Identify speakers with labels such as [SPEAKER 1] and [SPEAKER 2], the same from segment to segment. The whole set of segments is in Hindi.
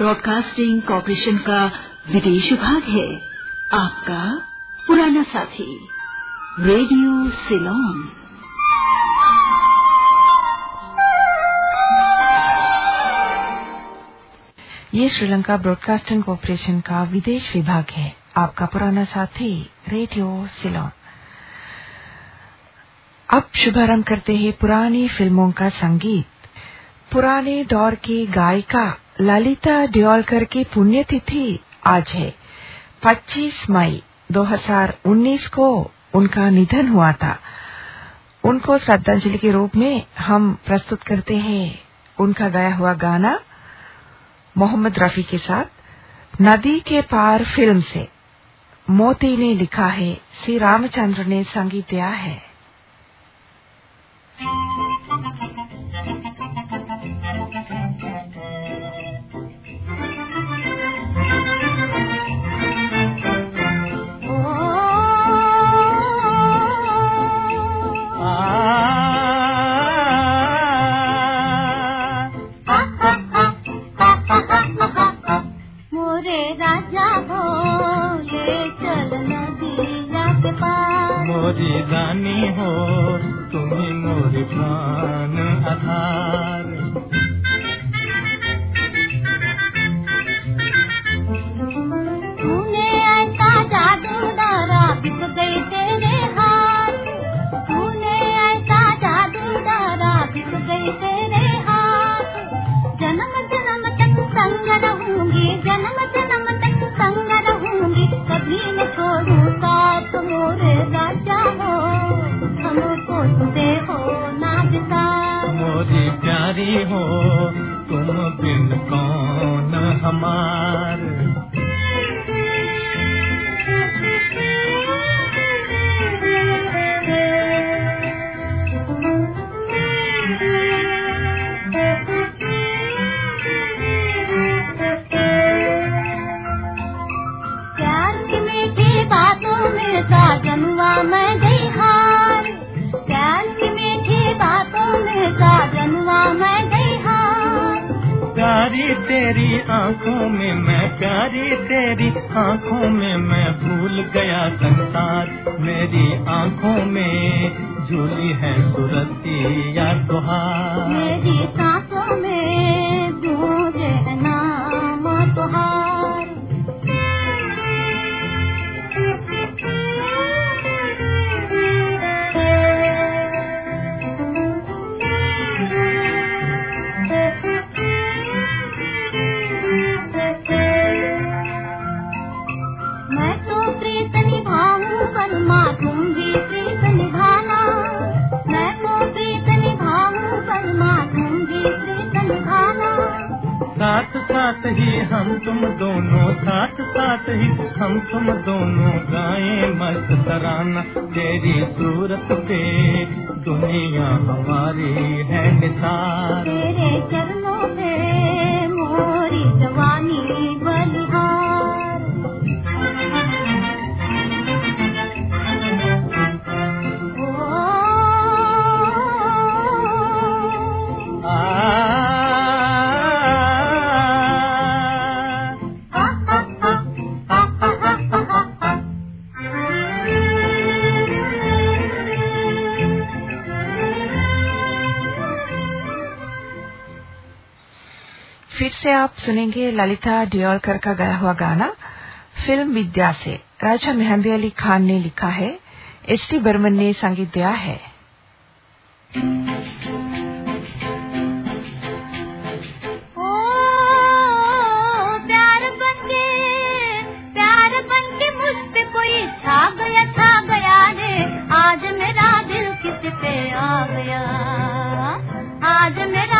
[SPEAKER 1] ब्रॉडकास्टिंग कॉरपोरेशन का विदेश विभाग है। आपका पुराना साथी, रेडियो सिलोन।
[SPEAKER 2] ये श्रीलंका ब्रॉडकास्टिंग कॉरपोरेशन का विदेश विभाग है। आपका पुराना साथी, रेडियो सिलोन। अब शुभारंभ करते हैं पुरानी फ़िल्मों का संगीत। पुराने दौर की गायिका ललिता ड्योलकर की पुण्यतिथि आज है। 25 मई 2019 को उनका निधन हुआ था। उनको श्रद्धांजलि के रूप में हम प्रस्तुत करते हैं। उनका गाया हुआ गाना मोहम्मद रफी के साथ, नदी के पार फ़िल्म से। मोती ने लिखा है, श्री रामचंद्र ने संगीत दिया है।
[SPEAKER 3] जागो ले चल नदिया
[SPEAKER 4] मोरी रानी हो तुम्हें मोर प्राण आधार। हो तुम बिन कौन हमार आँखों में मैं प्यारी, तेरी आँखों में मैं भूल गया संसार। मेरी आँखों में झूली है, सुरती या सुहा
[SPEAKER 3] मेरी सांसों में
[SPEAKER 4] साथ ही हम तुम दोनों साथ साथ ही हम तुम दोनों गाए मस्त तराना तेरी सूरत पे दुनिया हमारी है निसार।
[SPEAKER 3] तेरे चरणों
[SPEAKER 2] से आप सुनेंगे ललिता डियोलकर का गाया हुआ गाना, फ़िल्म विद्या से राजा मेहंदी अली खान ने लिखा है। एस टी बर्मन ने संगीत दिया है।
[SPEAKER 3] आज बनके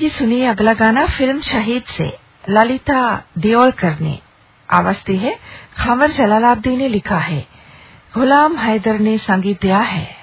[SPEAKER 2] जी सुनिए अगला गाना फ़िल्म शहीद से। ललिता देओलकर ने। आवाज़ दी है। खामर जलालाब्दी ने लिखा है। गुलाम हैदर ने संगीत दिया है।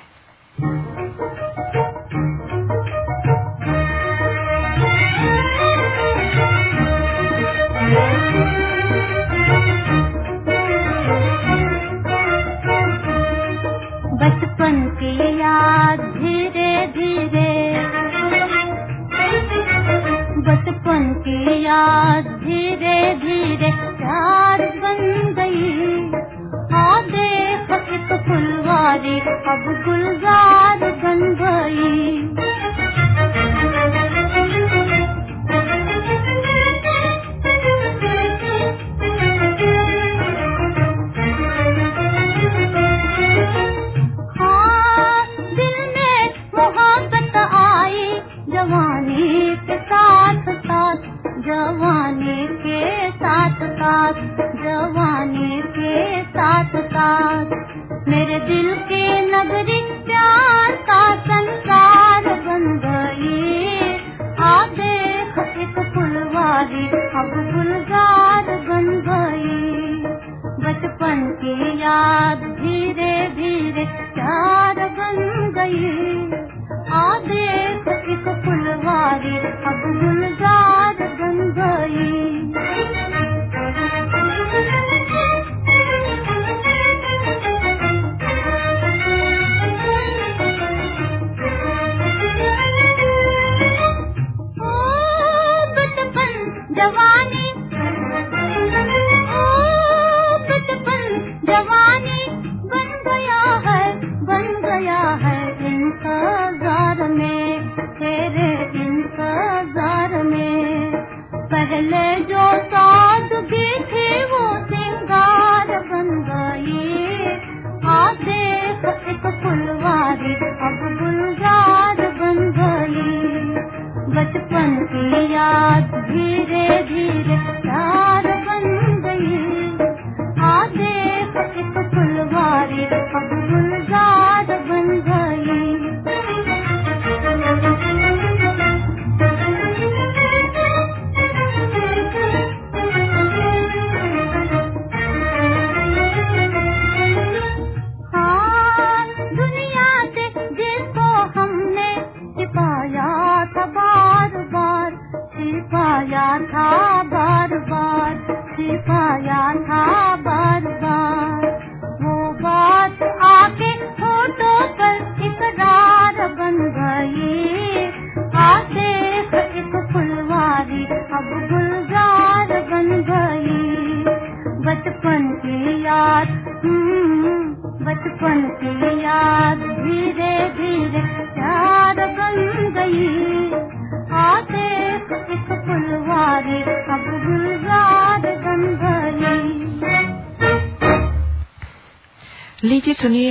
[SPEAKER 3] याद धीरे धीरे प्यार बन गई। और देख एक फुलवारी अब गुलजार बन गई।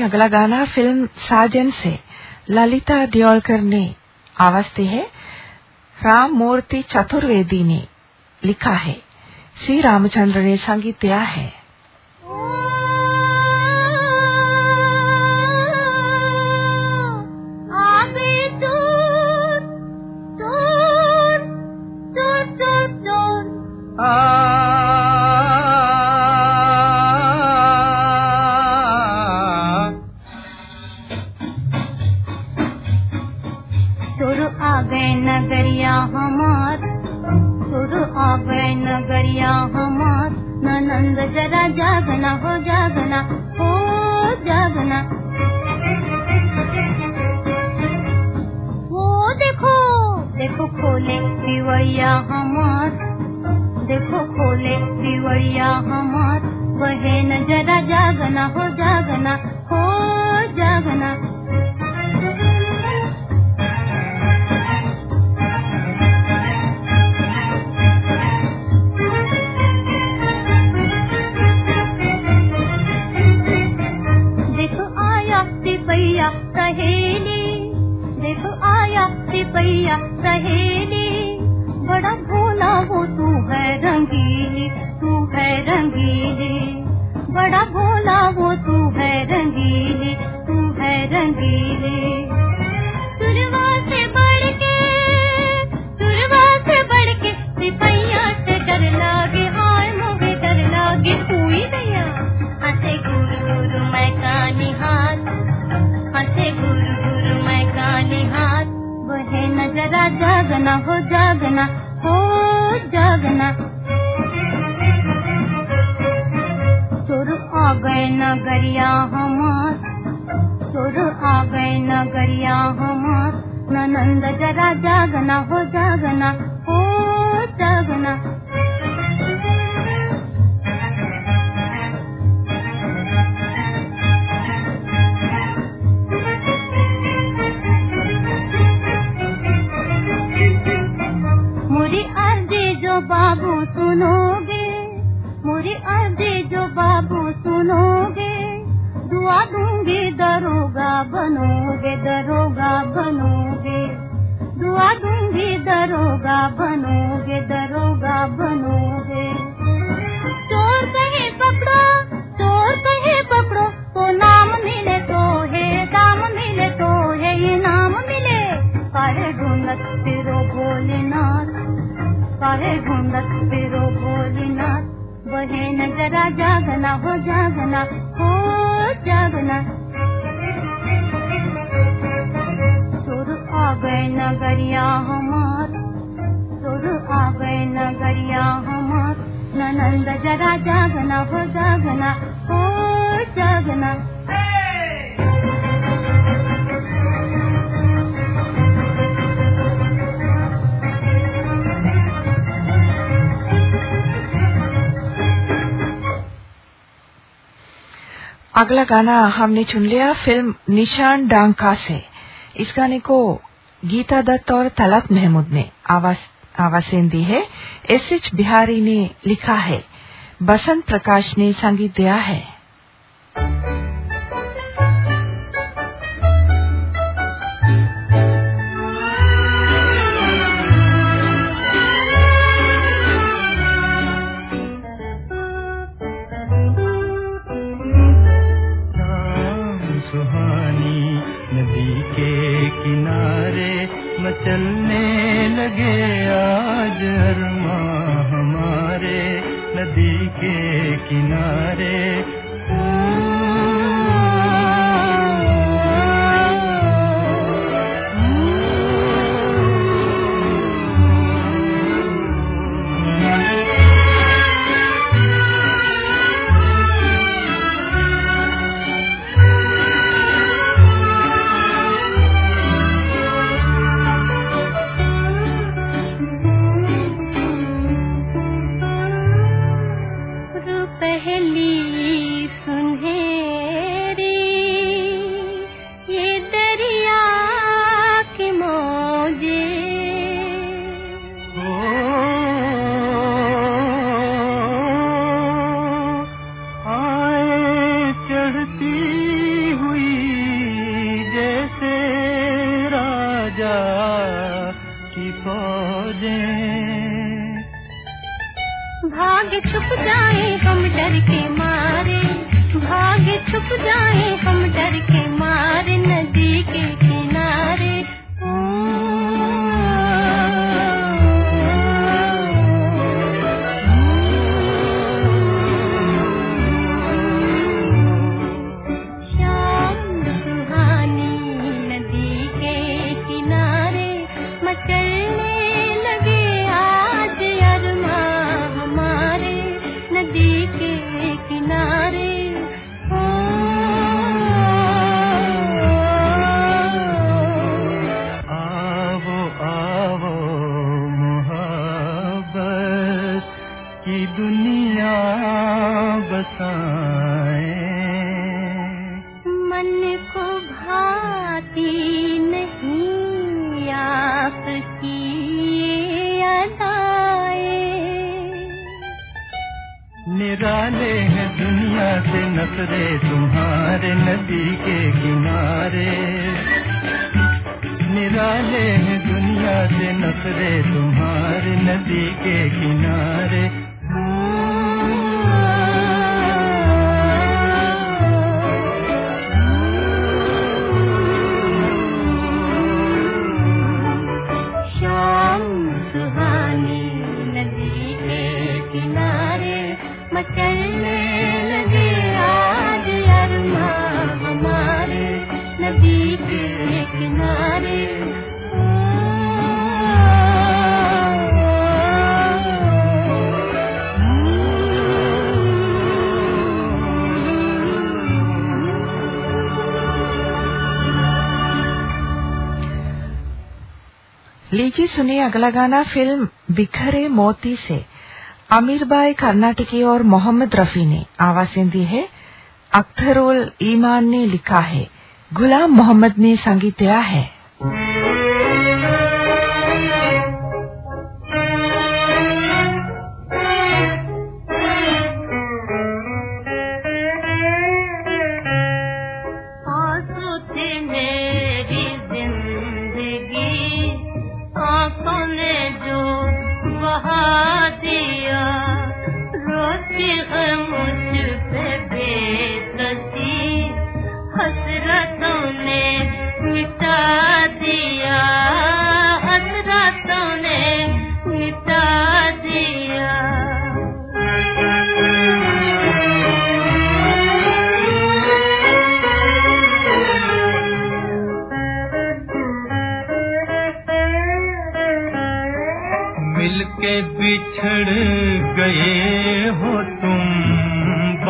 [SPEAKER 2] अगला गाना फ़िल्म साजन से, ललिता दियोलकर ने, आवाज़ दी है। राम मूर्ति चतुर्वेदी ने लिखा है। श्री रामचंद्र ने संगीत दिया है।
[SPEAKER 3] जागना, हो जागना हो जागना। वो देखो। देखो खोले पिवड़िया हमार। देखो खोले पिवड़िया हमार। जागना, हो जागना हो जागना। सुर आ गए नगरिया हमार, सुर आ गए नगरिया हमार। ननंद जरा जागना, हो जागना हो जागना। बाबू सुनोगे, दुआ दूँगी, दरोगा बनोगे दरोगा बनोगे। दुआ दूँगी, दरोगा बनोगे दरोगा बनोगे। चोर कहे पकड़ो, चोर कहे पकड़ो तो नाम मिले तो है, दाम मिले तो है ये नाम मिले। काहे ढूंढत फिरो भोलेनाथ, काहे ढूंढत फिरो भोलेनाथ। वहे नजरा, जागना हो जागना हो जागना। सुर आ गए नगरिया हमार, सुर आ गए नगरिया हमार। ननंद जरा जागना हो जागना हो जागना।
[SPEAKER 5] अगला गाना हमने चुन लिया, फ़िल्म निशान डांका से। इस गाने को गीता दत्त और तलत महमूद ने आवाज़, आवाज़ें दी है। एस एच बिहारी ने लिखा है, बसंत प्रकाश ने संगीत दिया है।
[SPEAKER 6] नदी के किनारे सुनिए अगला
[SPEAKER 3] गाना, फ़िल्म बिखरे मोती से। अमीरबाई
[SPEAKER 6] कर्नाटकी और मोहम्मद रफी ने आवाज़ें दी है।
[SPEAKER 3] अख्तरुल ईमान ने लिखा है। गुलाम मोहम्मद ने संगीत दिया है।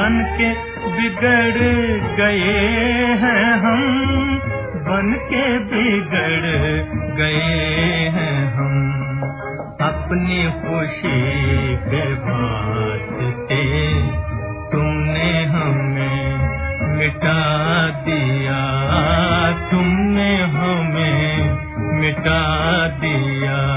[SPEAKER 3] बन के बिगड़
[SPEAKER 6] गए हैं हम। बन के बिगड़ गए हैं
[SPEAKER 4] हम। अपनी खुशी के
[SPEAKER 3] वास्ते तुमने हमें मिटा दिया। तुमने हमें मिटा दिया।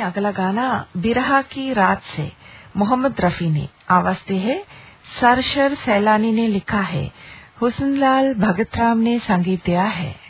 [SPEAKER 3] अगला गाना बिरहा की रात से मोहम्मद रफी ने आवाज़ दी है सरशर सैलानी ने लिखा है हुसनलाल भगतराम ने संगीत दिया है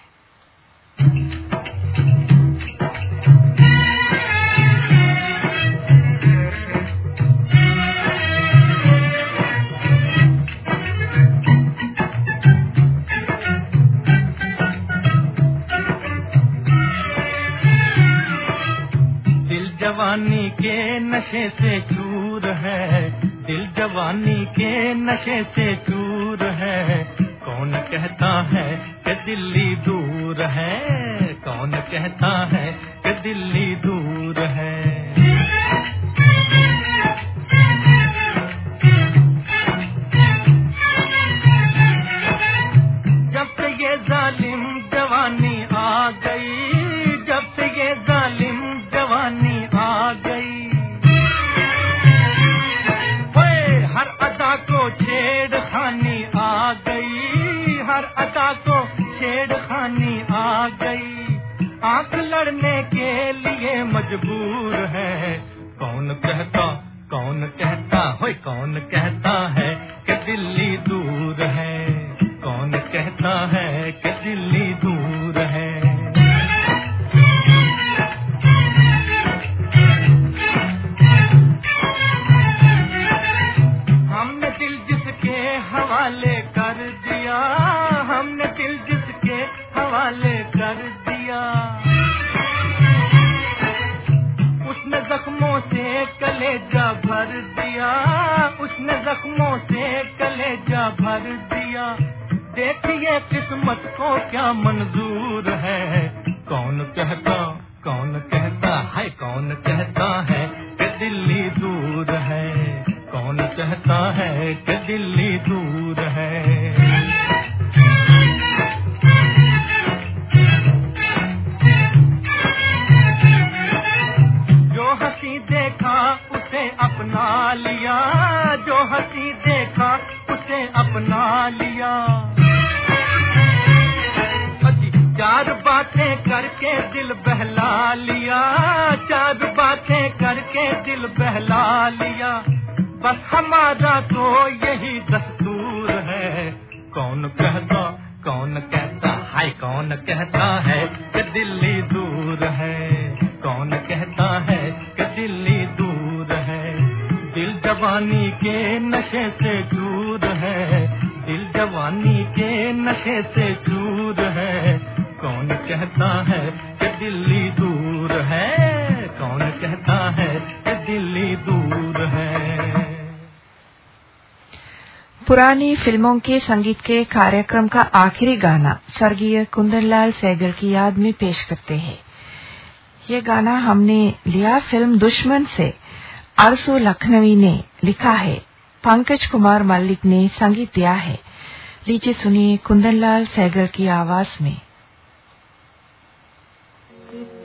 [SPEAKER 4] नशे से चूर है। दिल जवानी के नशे से चूर है। कौन कहता है कि दिल्ली दूर है? कौन कहता है कि दिल्ली दूर है? जब ये जालिम जवानी आ गई कौन कहता है, कौन कहता है कि दूर है? कौन कहता है कि दूर है? हँसी देखा, उसे अपना लिया। जो हँसी देखा, उसे अपना लिया। करके दिल बहला लिया, चार बातें करके दिल बहला लिया। बस हमारा तो यही दस्तूर है। कौन कहता कौन कहता, हाय, कौन कहता है कि दिल्ली दूर है? कौन कहता है कि दिल्ली दूर है? दिल जवानी के नशे से दूर है। दिल जवानी के नशे से दूर है। कौन कहता है कि दिल्ली दूर है? कौन कहता है कि दिल्ली दूर है?
[SPEAKER 2] पुरानी फ़िल्मों के संगीत के कार्यक्रम का आखिरी गाना स्वर्गीय कुंदनलाल सहगल की याद में पेश करते हैं। ये गाना हमने लिया फ़िल्म दुश्मन से। अरसू लखनवी ने लिखा है। पंकज कुमार मल्लिक ने संगीत दिया है। लीजिए सुनिए कुंदनलाल सहगल की आवाज़ में।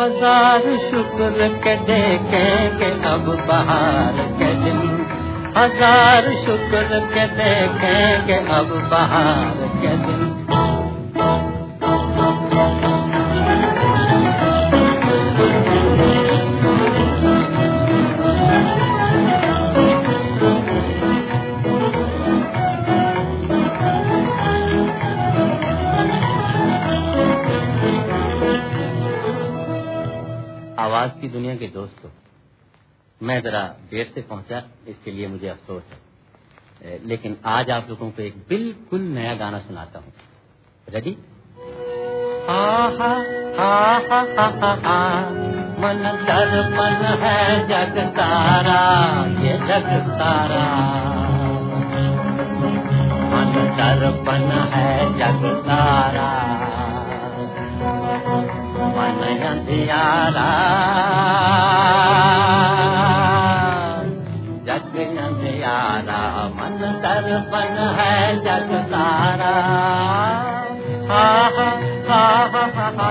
[SPEAKER 7] हज़ार शुक्र के देखेंगे अब बहार के दिन। हज़ार शुक्र के देखेंगे अब बहार के दिन। दोस्तों, मैं जरा देर से पहुँचा, इसके लिए मुझे अफसोस है। लेकिन आज आप लोगों को एक बिल्कुल नया गाना सुनाता हूँ। रेडी मन दर्पण है जग तारा ये जग तारा मन दर्पण है जग तारा मन अंधियारा जग अंधियारा मन दर्पण है जग तारा हा हा हा हा हा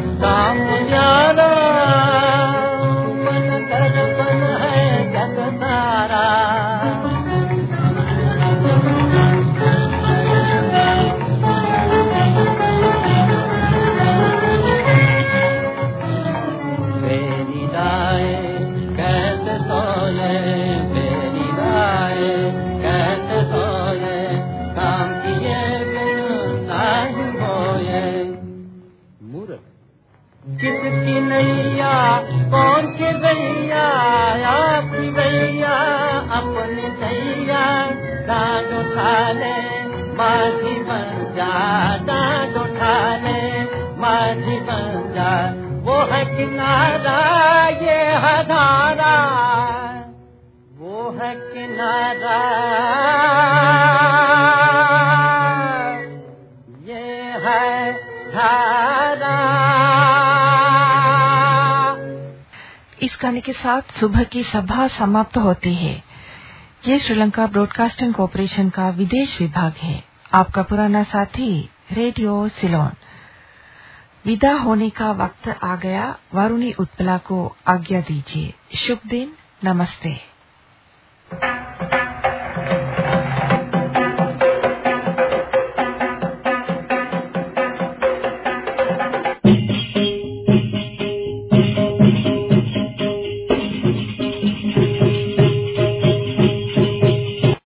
[SPEAKER 7] माझी जा वो है किनारा, ये है धारा वो है किनारा। ये है धारा
[SPEAKER 2] इस गाने के साथ सुबह की सभा समाप्त होती है। ये श्रीलंका ब्रॉडकास्टिंग कॉरपोरेशन का विदेश विभाग है। आपका पुराना साथी, रेडियो सिलोन। विदा होने का वक्त आ गया। वरुणी उत्पला को आज्ञा दीजिए। शुभ दिन। नमस्ते।